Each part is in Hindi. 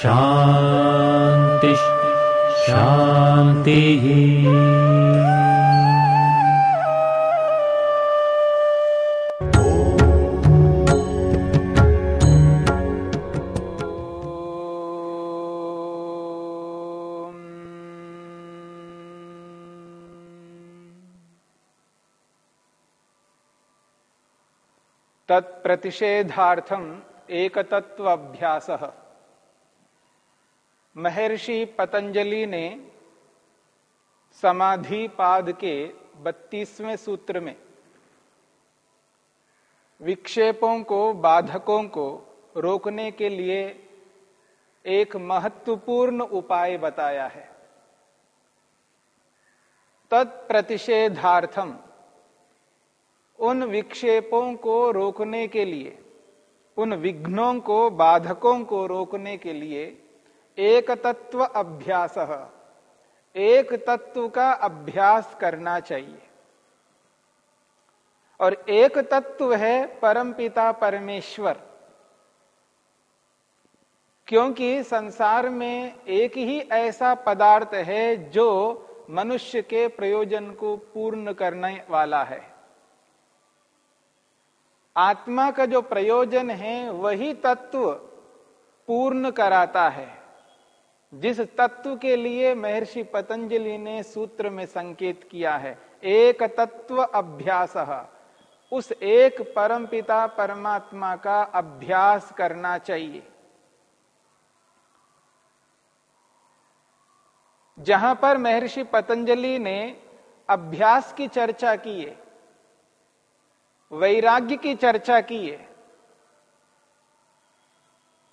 शान्तिः शान्तिः तत्प्रतिषेधार्थम एक तत्व महर्षि पतंजलि ने समाधि पाद के बत्तीसवें सूत्र में विक्षेपों को, बाधकों को रोकने के लिए एक महत्वपूर्ण उपाय बताया है। तत्प्रतिषेधार्थम, उन विक्षेपों को रोकने के लिए, उन विघ्नों को, बाधकों को रोकने के लिए एक तत्व अभ्यास। एक तत्व का अभ्यास करना चाहिए। और एक तत्व है परमपिता परमेश्वर। क्योंकि संसार में एक ही ऐसा पदार्थ है जो मनुष्य के प्रयोजन को पूर्ण करने वाला है। आत्मा का जो प्रयोजन है, वही तत्व पूर्ण कराता है। जिस तत्व के लिए महर्षि पतंजलि ने सूत्र में संकेत किया है, एक तत्व अभ्यास। उस एक परम पिता परमात्मा का अभ्यास करना चाहिए। जहाँ पर महर्षि पतंजलि ने अभ्यास की चर्चा की है, वैराग्य की चर्चा की है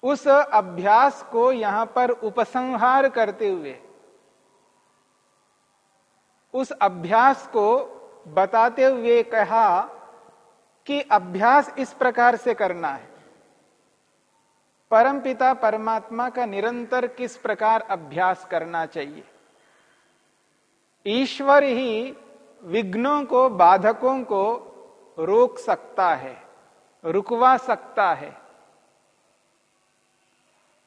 उस अभ्यास को यहाँ पर उपसंहार करते हुए, उस अभ्यास को बताते हुए कहा कि अभ्यास इस प्रकार से करना है। परमपिता परमात्मा का निरंतर किस प्रकार अभ्यास करना चाहिए? ईश्वर ही विघ्नों को, बाधकों को रोक सकता है, रुकवा सकता है।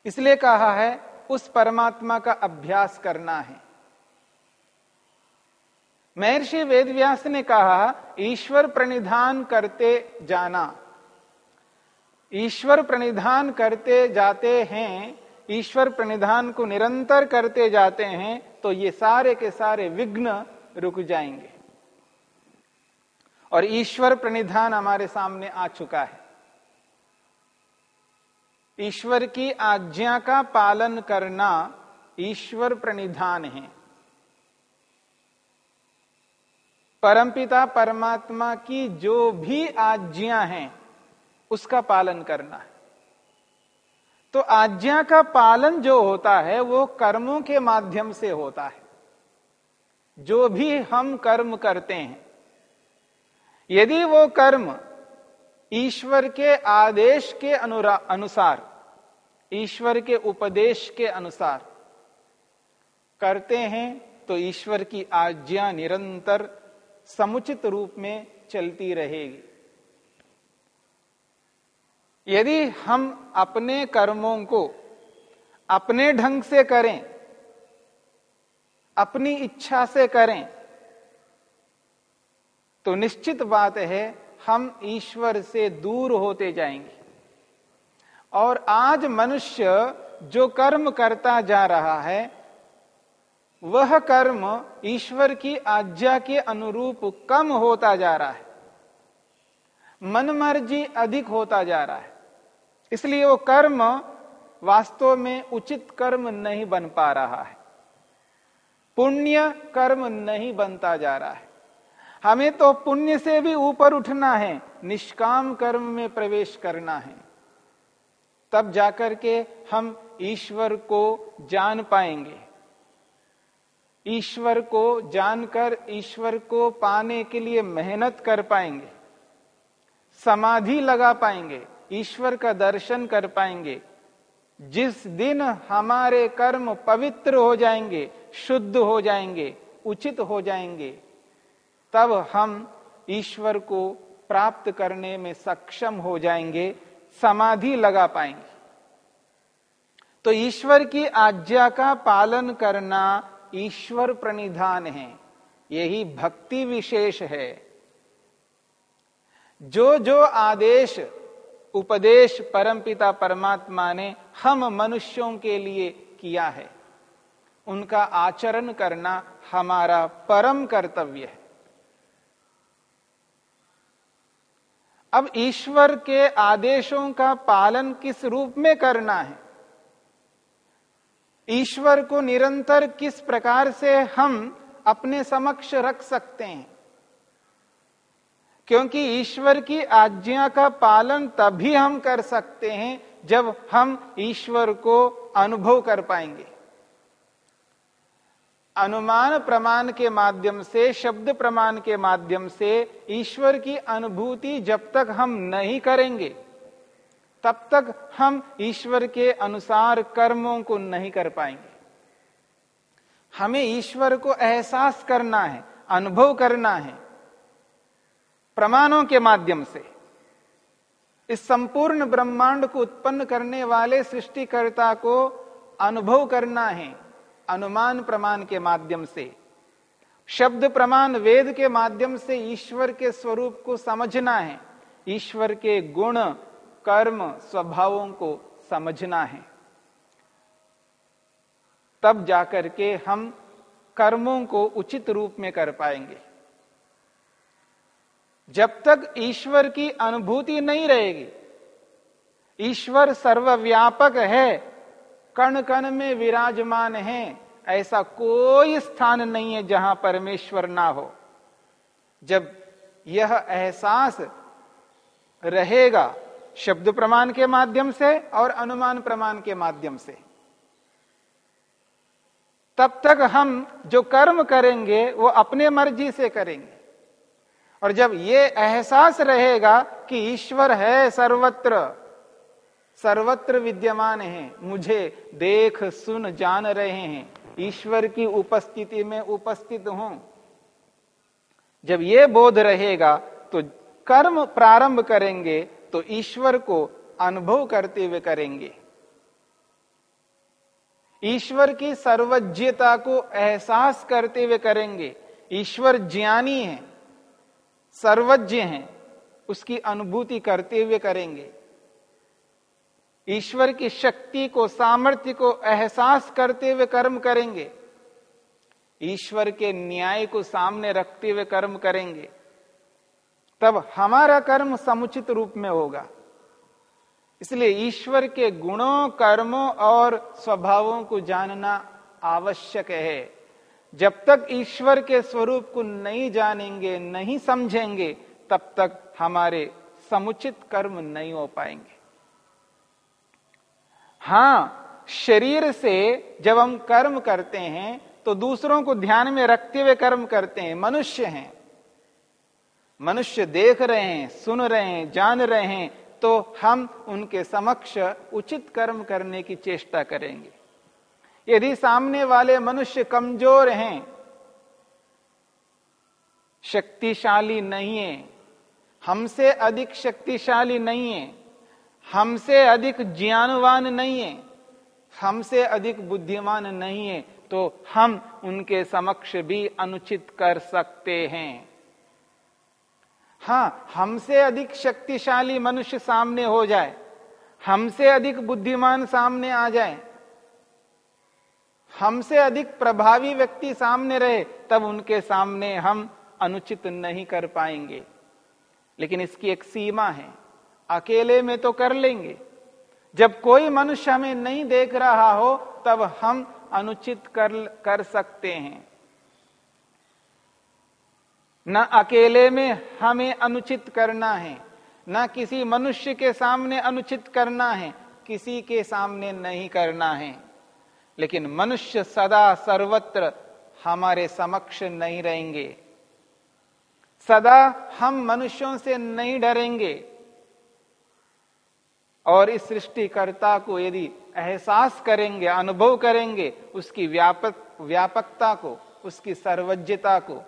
इसलिए कहा है, उस परमात्मा का अभ्यास करना है। महर्षि वेदव्यास ने कहा, ईश्वर प्रणिधान करते जाना। ईश्वर प्रणिधान करते जाते हैं, ईश्वर प्रणिधान को निरंतर करते जाते हैं तो ये सारे के सारे विघ्न रुक जाएँगे। और ईश्वर प्रणिधान हमारे सामने आ चुका है। ईश्वर की आज्ञा का पालन करना ईश्वर प्रणिधान है। परमपिता परमात्मा की जो भी आज्ञा है, उसका पालन करना है। तो आज्ञा का पालन जो होता है, वो कर्मों के माध्यम से होता है। जो भी हम कर्म करते हैं, यदि वो कर्म ईश्वर के आदेश के अनुसार, ईश्वर के उपदेश के अनुसार करते हैं तो ईश्वर की आज्ञा निरंतर समुचित रूप में चलती रहेगी। यदि हम अपने कर्मों को अपने ढंग से करें, अपनी इच्छा से करें तो निश्चित बात है हम ईश्वर से दूर होते जाएँगे। और आज मनुष्य जो कर्म करता जा रहा है, वह कर्म ईश्वर की आज्ञा के अनुरूप कम होता जा रहा है। मनमर्जी अधिक होता जा रहा है। इसलिए वो कर्म वास्तव में उचित कर्म नहीं बन पा रहा है। पुण्य कर्म नहीं बनता जा रहा है। हमें तो पुण्य से भी ऊपर उठना है, निष्काम कर्म में प्रवेश करना है। तब जाकर के हम ईश्वर को जान पाएँगे। ईश्वर को जानकर, ईश्वर को पाने के लिए मेहनत कर पाएँगे। समाधि लगा पाएँगे, ईश्वर का दर्शन कर पाएँगे। जिस दिन हमारे कर्म पवित्र हो जाएँगे, शुद्ध हो जाएँगे, उचित हो जाएँगे तब हम ईश्वर को प्राप्त करने में सक्षम हो जाएँगे, समाधि लगा पाएँगे। तो ईश्वर की आज्ञा का पालन करना ईश्वर प्रणिधान है, यही भक्ति विशेष है। जो जो आदेश, उपदेश परमपिता परमात्मा ने हम मनुष्यों के लिए किया है, उनका आचरण करना हमारा परम कर्तव्य है। अब ईश्वर के आदेशों का पालन किस रूप में करना है? ईश्वर को निरंतर किस प्रकार से हम अपने समक्ष रख सकते हैं? क्योंकि ईश्वर की आज्ञा का पालन तभी हम कर सकते हैं जब हम ईश्वर को अनुभव कर पाएँगे। अनुमान प्रमाण के माध्यम से, शब्द प्रमाण के माध्यम से ईश्वर की अनुभूति जब तक हम नहीं करेंगे, तब तक हम ईश्वर के अनुसार कर्मों को नहीं कर पाएँगे। हमें ईश्वर को एहसास करना है, अनुभव करना है, प्रमाणों के माध्यम से। इस संपूर्ण ब्रह्मांड को उत्पन्न करने वाले सृष्टिकर्ता को अनुभव करना है अनुमान प्रमाण के माध्यम से, शब्द प्रमाण वेद के माध्यम से ईश्वर के स्वरूप को समझना है। ईश्वर के गुण, कर्म, स्वभावों को समझना है। तब जाकर के हम कर्मों को उचित रूप में कर पाएँगे। जब तक ईश्वर की अनुभूति नहीं रहेगी, ईश्वर सर्वव्यापक है कण कण में विराजमान है ऐसा कोई स्थान नहीं है जहाँ परमेश्वर ना हो। जब यह एहसास रहेगा शब्द प्रमाण के माध्यम से और अनुमान प्रमाण के माध्यम से, तब तक हम जो कर्म करेंगे वो अपने मर्ज़ी से करेंगे। और जब ये एहसास रहेगा कि ईश्वर है सर्वत्र सर्वत्र विद्यमान है, मुझे देख सुन जान रहे हैं ईश्वर की उपस्थिति में उपस्थित हूँ। जब ये बोध रहेगा तो कर्म प्रारंभ करेंगे तो ईश्वर को अनुभव करते हुए करेंगे। ईश्वर की सर्वज्ञता को एहसास करते हुए करेंगे। ईश्वर ज्ञानी है, सर्वज्ञ है, उसकी अनुभूति करते हुए करेंगे। ईश्वर की शक्ति को, सामर्थ्य को एहसास करते हुए कर्म करेंगे। ईश्वर के न्याय को सामने रखते हुए कर्म करेंगे। तब हमारा कर्म समुचित रूप में होगा। इसलिए ईश्वर के गुणों, कर्मों और स्वभावों को जानना आवश्यक है। जब तक ईश्वर के स्वरूप को नहीं जानेंगे, नहीं समझेंगे, तब तक हमारे समुचित कर्म नहीं हो पाएँगे। हाँ, शरीर से जब हम कर्म करते हैं तो दूसरों को ध्यान में रखते हुए कर्म करते हैं। मनुष्य हैं। मनुष्य देख रहे हैं, सुन रहे हैं, जान रहे हैं तो हम उनके समक्ष उचित कर्म करने की चेष्टा करेंगे। यदि सामने वाले मनुष्य कमज़ोर हैं, शक्तिशाली नहीं है, हमसे अधिक शक्तिशाली नहीं है हमसे अधिक ज्ञानवान नहीं है। हमसे अधिक बुद्धिमान नहीं है तो हम उनके समक्ष भी अनुचित कर सकते हैं। हाँ, हमसे अधिक शक्तिशाली मनुष्य सामने हो जाए, हमसे अधिक बुद्धिमान सामने आ जाए, हमसे अधिक प्रभावी व्यक्ति सामने रहे, तब उनके सामने हम अनुचित नहीं कर पाएँगे। लेकिन इसकी एक सीमा है। अकेले में तो कर लेंगे। जब कोई मनुष्य हमें नहीं देख रहा हो, तब हम अनुचित कर कर सकते हैं। न अकेले में हमें अनुचित करना है, न किसी मनुष्य के सामने अनुचित करना है, किसी के सामने नहीं करना है। लेकिन मनुष्य सदा सर्वत्र हमारे समक्ष नहीं रहेंगे। सदा हम मनुष्यों से नहीं डरेंगे। और इस सृष्टिकर्ता को यदि एहसास करेंगे, अनुभव करेंगे, उसकी व्यापक, व्यापकता को, उसकी सर्वज्ञता को,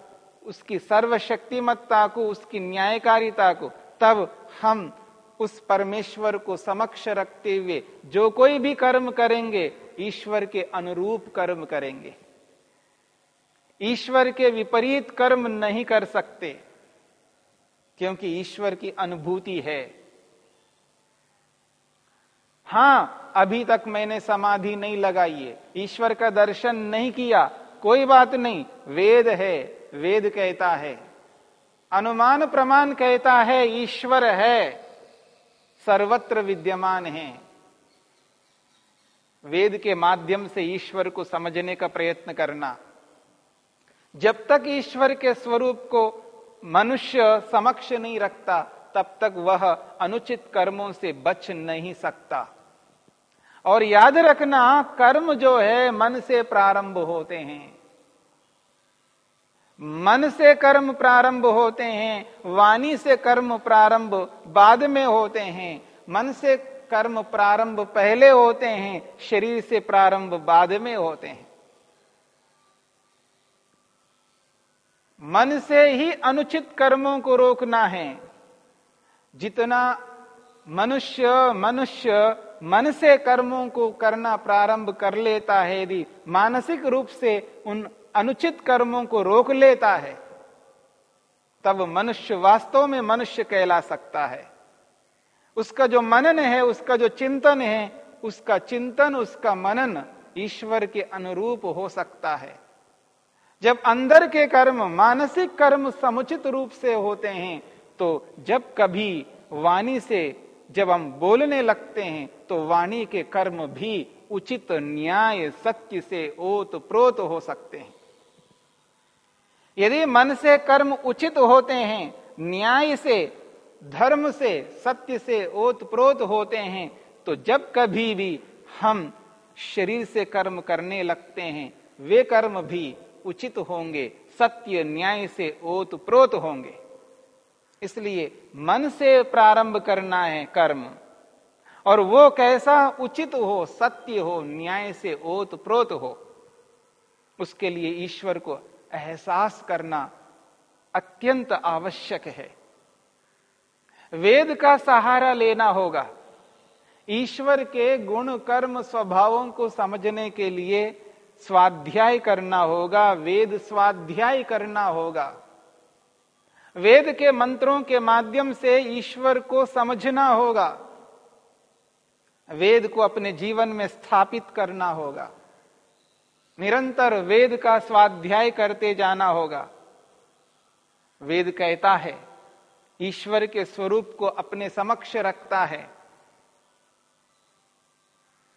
उसकी सर्वशक्तिमत्ता को, उसकी न्यायकारिता को, तब हम उस परमेश्वर को समक्ष रखते हुए जो कोई भी कर्म करेंगे, ईश्वर के अनुरूप कर्म करेंगे। ईश्वर के विपरीत कर्म नहीं कर सकते, क्योंकि ईश्वर की अनुभूति है। हाँ, अभी तक मैंने समाधि नहीं लगाई है। ईश्वर का दर्शन नहीं किया। कोई बात नहीं। वेद है। वेद कहता है। अनुमान प्रमाण कहता है, ईश्वर है। सर्वत्र विद्यमान है। वेद के माध्यम से ईश्वर को समझने का प्रयत्न करना। जब तक ईश्वर के स्वरूप को मनुष्य समक्ष नहीं रखता तब तक वह अनुचित कर्मों से बच नहीं सकता। और याद रखना, कर्म जो है, मन से प्रारंभ होते हैं। मन से कर्म प्रारंभ होते हैं, वाणी से कर्म प्रारंभ बाद में होते हैं। मन से कर्म प्रारंभ पहले होते हैं, शरीर से प्रारंभ बाद में होते हैं। मन से ही अनुचित कर्मों को रोकना है। जितना मनुष्य मनुष्य मन से कर्मों को करना प्रारंभ कर लेता है, यदि मानसिक रूप से उन अनुचित कर्मों को रोक लेता है, तब मनुष्य वास्तव में मनुष्य कहला सकता है। उसका जो मनन है, उसका जो चिंतन है, उसका चिंतन, उसका मनन ईश्वर के अनुरूप हो सकता है। जब अंदर के कर्म मानसिक कर्म समुचित रूप से होते हैं तो जब कभी वाणी से जब हम बोलने लगते हैं तो वाणी के कर्म भी उचित न्याय, सत्य से ओत प्रोत हो सकते हैं। यदि मन से कर्म उचित होते हैं, न्याय से, धर्म से, सत्य से ओत प्रोत होते हैं तो जब कभी भी हम शरीर से कर्म करने लगते हैं, वे कर्म भी उचित होंगे, सत्य न्याय से ओत प्रोत होंगे। इसलिए मन से प्रारंभ करना है कर्म। और वो कैसा उचित हो, सत्य हो, न्याय से ओत प्रोत हो, उसके लिए ईश्वर को एहसास करना अत्यंत आवश्यक है। वेद का सहारा लेना होगा। ईश्वर के गुण कर्म स्वभावों को समझने के लिए स्वाध्याय करना होगा, वेद स्वाध्याय करना होगा। वेद के मंत्रों के माध्यम से ईश्वर को समझना होगा। वेद को अपने जीवन में स्थापित करना होगा। निरंतर वेद का स्वाध्याय करते जाना होगा। वेद कहता है, ईश्वर के स्वरूप को अपने समक्ष रखता है।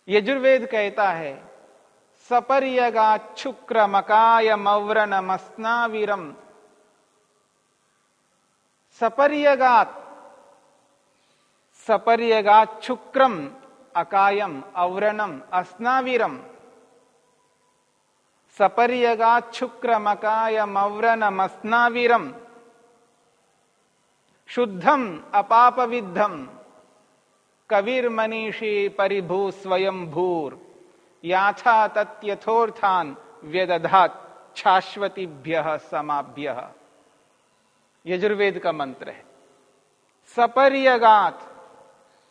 यजुर्वेद कहता है सपर्यगा सपर्यगाच्छुक्र मकाय मव्रन मस्नावीरम सपर्यगात। सपर्यगाच्छुक्रम अकायम, अव्रणम, अस्नावीरम। सपर्यगाच्छुक्रमकायमव्रणमस्नावीरम शुद्धम, अपापविद्धम। कविर्मनीषी परिभू स्वयं भूर याथा तथ्यथोर्थान व्यदधात, शाश्वतीभ्य समाभ्य यजुर्वेद का मंत्र है। सपर्यगात।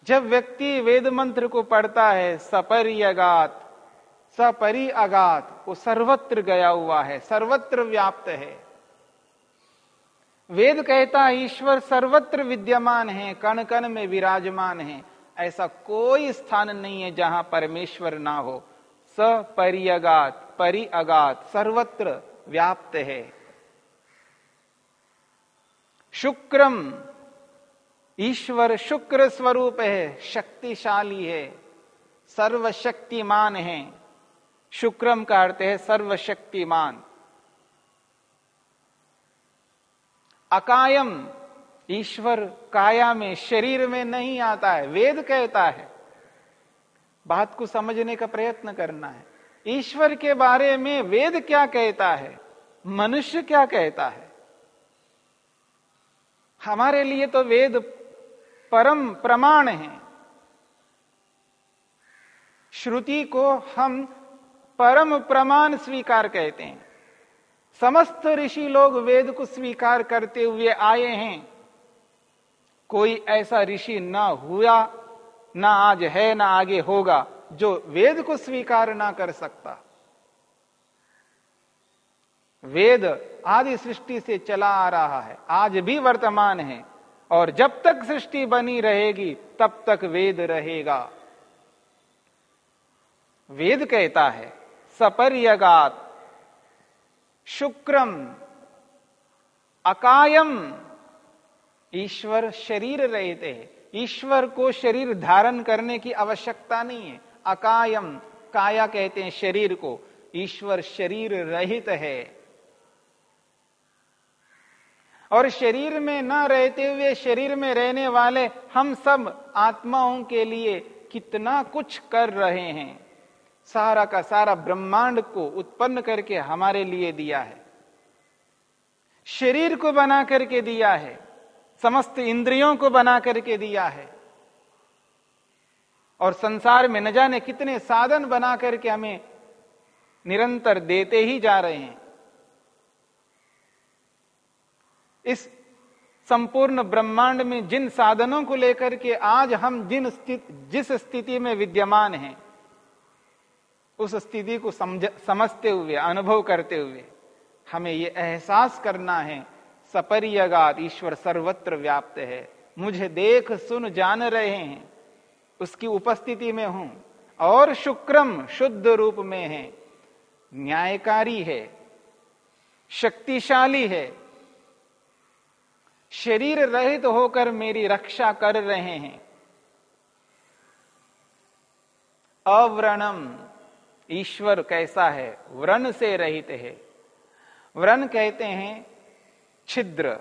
जब व्यक्ति वेद मंत्र को पढ़ता है, सपर्यगात सपरि अगात वो सर्वत्र गया हुआ है, सर्वत्र व्याप्त है। वेद कहता है, ईश्वर सर्वत्र विद्यमान है कण कण में विराजमान है, ऐसा कोई स्थान नहीं है जहाँ परमेश्वर ना हो। सपरियगात परि अगात सर्वत्र व्याप्त है। शुक्रम। ईश्वर शुक्र स्वरूप है, शक्तिशाली है, सर्वशक्तिमान है। शुक्रम का अर्थ है सर्वशक्तिमान। अकायम, ईश्वर काया में, शरीर में नहीं आता है, वेद कहता है। बात को समझने का प्रयत्न करना है। ईश्वर के बारे में वेद क्या कहता है? मनुष्य क्या कहता है? हमारे लिए तो वेद परम प्रमाण है। श्रुति को हम परम प्रमाण स्वीकार कहते हैं। समस्त ऋषि लोग वेद को स्वीकार करते हुए आए हैं। कोई ऐसा ऋषि ना हुआ, ना आज है, ना आगे होगा, जो वेद को स्वीकार ना कर सकता। वेद आदि सृष्टि से चला आ रहा है। आज भी वर्तमान है और जब तक सृष्टि बनी रहेगी, तब तक वेद रहेगा। वेद कहता है, सपर्यगात, शुक्रम, अकायम, ईश्वर शरीर रहते हैं। ईश्वर को शरीर धारण करने की आवश्यकता नहीं है। अकायम, काया कहते हैं शरीर को। ईश्वर शरीर रहित है। और शरीर में न रहते हुए शरीर में रहने वाले हम सब आत्माओं के लिए कितना कुछ कर रहे हैं। सारा का सारा ब्रह्मांड को उत्पन्न करके हमारे लिए दिया है। शरीर को बना करके दिया है। समस्त इंद्रियों को बना करके दिया है। और संसार में न जाने कितने साधन बना करके हमें निरंतर देते ही जा रहे हैं। इस संपूर्ण ब्रह्मांड में जिन साधनों को लेकर के आज हम जिन स्थित, जिस स्थिति में विद्यमान हैं, उस स्थिति को समझ, समझते हुए, अनुभव करते हुए हमें यह एहसास करना है, सपरियगात ईश्वर सर्वत्र व्याप्त है। मुझे देख, सुन, जान रहे हैं, उसकी उपस्थिति में हूँ और शुक्रम, शुद्ध रूप में है। न्यायकारी है, शक्तिशाली है शरीर रहित तो होकर मेरी रक्षा कर रहे हैं। अव्रणम, ईश्वर कैसा है? व्रण से रहित है। व्रण कहते हैं छिद्र।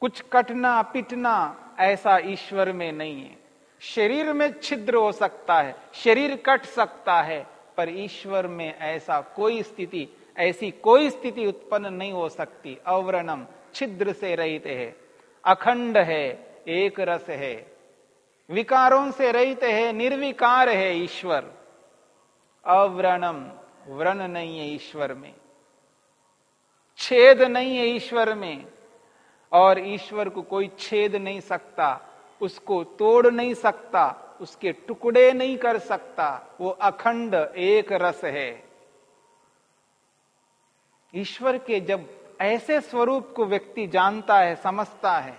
कुछ कटना पिटना ऐसा ईश्वर में नहीं है। शरीर में छिद्र हो सकता है, शरीर कट सकता है, पर ईश्वर में ऐसा कोई स्थिति ऐसी कोई स्थिति उत्पन्न नहीं हो सकती। अवरणम, छिद्र से रहित है, अखंड है, एक रस है। विकारों से रहित है, निर्विकार है ईश्वर। अव्रणम, व्रण नहीं है ईश्वर में। छेद नहीं है ईश्वर में, और ईश्वर को कोई छेद नहीं सकता, उसको तोड़ नहीं सकता, उसके टुकड़े नहीं कर सकता, वो अखंड, एक रस है। ईश्वर के जब ऐसे स्वरूप को व्यक्ति जानता है, समझता है,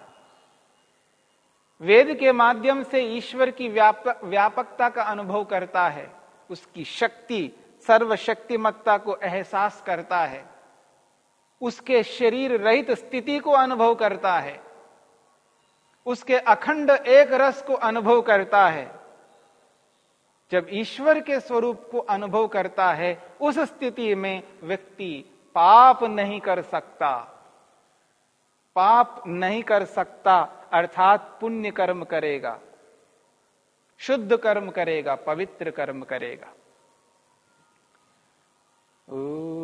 वेद के माध्यम से ईश्वर की व्यापक व्यापकता का अनुभव करता है, उसकी शक्ति, सर्वशक्तिमत्ता को एहसास करता है, उसके शरीर रहित स्थिति को अनुभव करता है, उसके अखंड एक रस को अनुभव करता है, जब ईश्वर के स्वरूप को अनुभव करता है, उस स्थिति में व्यक्ति पाप नहीं कर सकता। पाप नहीं कर सकता, अर्थात पुण्य कर्म करेगा, शुद्ध कर्म करेगा, पवित्र कर्म करेगा। ओ...